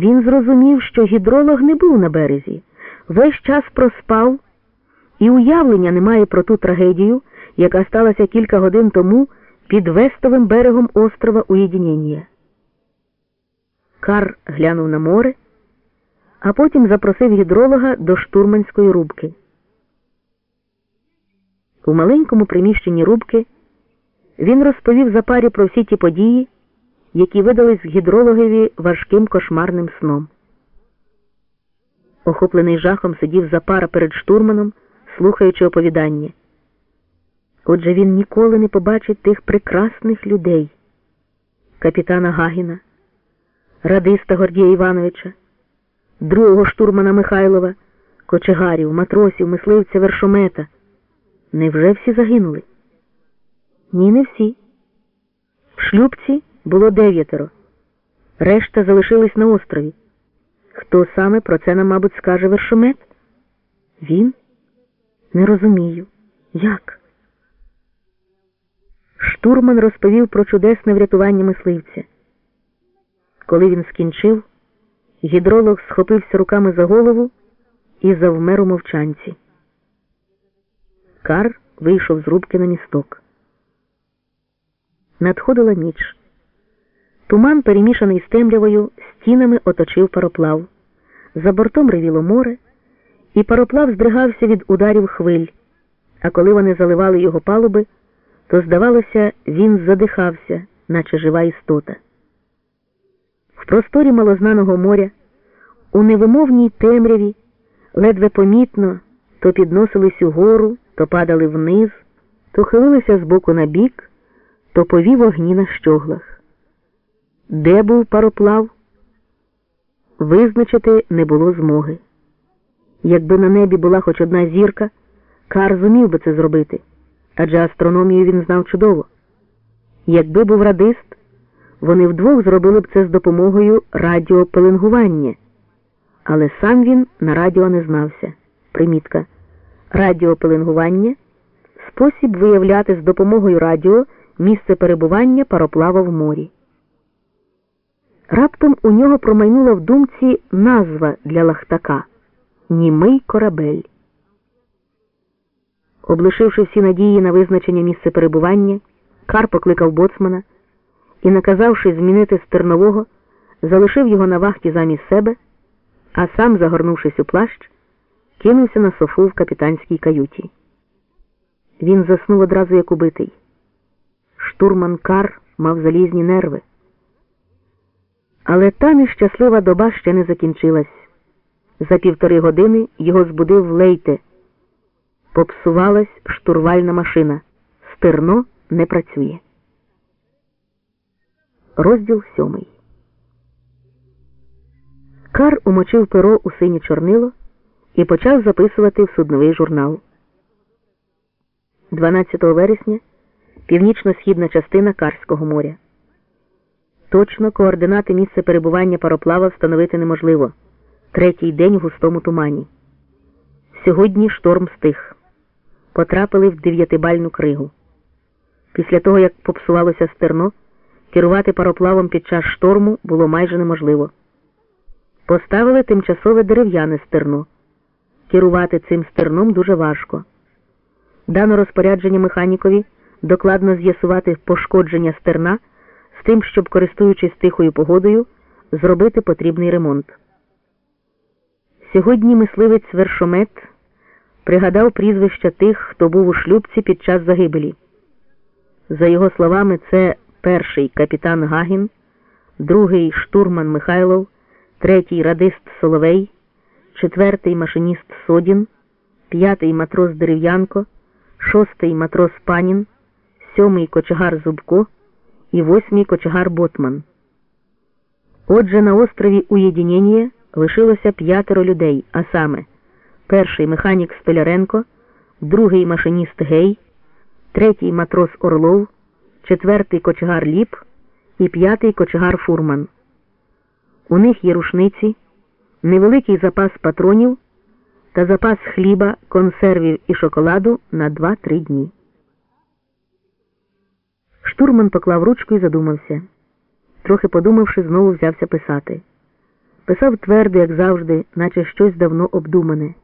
Він зрозумів, що гідролог не був на березі, весь час проспав і уявлення немає про ту трагедію, яка сталася кілька годин тому під вестовим берегом острова Уєдінення. Кар глянув на море, а потім запросив гідролога до штурманської рубки. У маленькому приміщенні рубки він розповів запарі про всі ті події, які видались гідрологові важким кошмарним сном. Охоплений жахом сидів запара перед штурманом, слухаючи оповідання. Отже він ніколи не побачить тих прекрасних людей капітана Гагіна, радиста Гордія Івановича, другого штурмана Михайлова, кочегарів, матросів, мисливця вершомета. Невже всі загинули? Ні, не всі. В шлюбці було дев'ятеро. Решта залишились на острові. Хто саме про це нам, мабуть, скаже вершомет? Він? Не розумію. Як? Штурман розповів про чудесне врятування мисливця. Коли він скінчив, гідролог схопився руками за голову і завмер у мовчанці. Кар вийшов з рубки на місток. Надходила ніч. Туман, перемішаний з темрявою, стінами оточив пароплав. За бортом ревіло море, і пароплав здригався від ударів хвиль, а коли вони заливали його палуби, то, здавалося, він задихався, наче жива істота. В просторі малознаного моря, у невимовній темряві, ледве помітно, то підносились угору, то падали вниз, то хилилися з боку на бік, то повів вогні на щоглах. Де був пароплав? Визначити не було змоги. Якби на небі була хоч одна зірка, Кар зумів би це зробити, адже астрономію він знав чудово. Якби був радист, вони вдвох зробили б це з допомогою радіопеленгування, але сам він на радіо не знався. Примітка. Радіопеленгування спосіб виявляти з допомогою радіо місце перебування пароплава в морі. Раптом у нього промайнула в думці назва для лахтака Німий корабель. Облишивши всі надії на визначення місця перебування, Кар покликав боцмана і, наказавши змінити стернового, залишив його на вахті замість себе, а сам, загорнувшись у плащ, кинувся на софу в капітанській каюті. Він заснув одразу як убитий. Штурман Кар мав залізні нерви. Але та нещаслива доба ще не закінчилась. За півтори години його збудив лейте. Попсувалась штурвальна машина. Стерно не працює. Розділ сьомий. Кар умочив перо у синє чорнило і почав записувати в судновий журнал. 12 вересня північно-східна частина Карського моря. Точно координати місця перебування пароплава встановити неможливо. Третій день в густому тумані. Сьогодні шторм стих. Потрапили в дев'ятибальну кригу. Після того, як попсувалося стерно, керувати пароплавом під час шторму було майже неможливо. Поставили тимчасове дерев'яне стерно. Керувати цим стерном дуже важко. Дано розпорядження механікові докладно з'ясувати пошкодження стерна з тим, щоб, користуючись тихою погодою, зробити потрібний ремонт. Сьогодні мисливець вершомет пригадав прізвища тих, хто був у шлюбці під час загибелі. За його словами, це перший капітан Гагін, другий штурман Михайлов, третій радист Соловей, четвертий машиніст Содін, п'ятий матрос Дерев'янко, шостий матрос Панін, сьомий кочегар Зубко і восьмий кочегар Ботман. Отже, на острові Уєдінення лишилося п'ятеро людей, а саме перший механік Столяренко, другий машиніст Гей, третій матрос Орлов, четвертий кочегар Ліп і п'ятий кочегар Фурман. У них є рушниці, невеликий запас патронів та запас хліба, консервів і шоколаду на 2-3 дні. Штурман поклав ручку і задумався. Трохи подумавши, знову взявся писати. Писав твердо, як завжди, наче щось давно обдумане.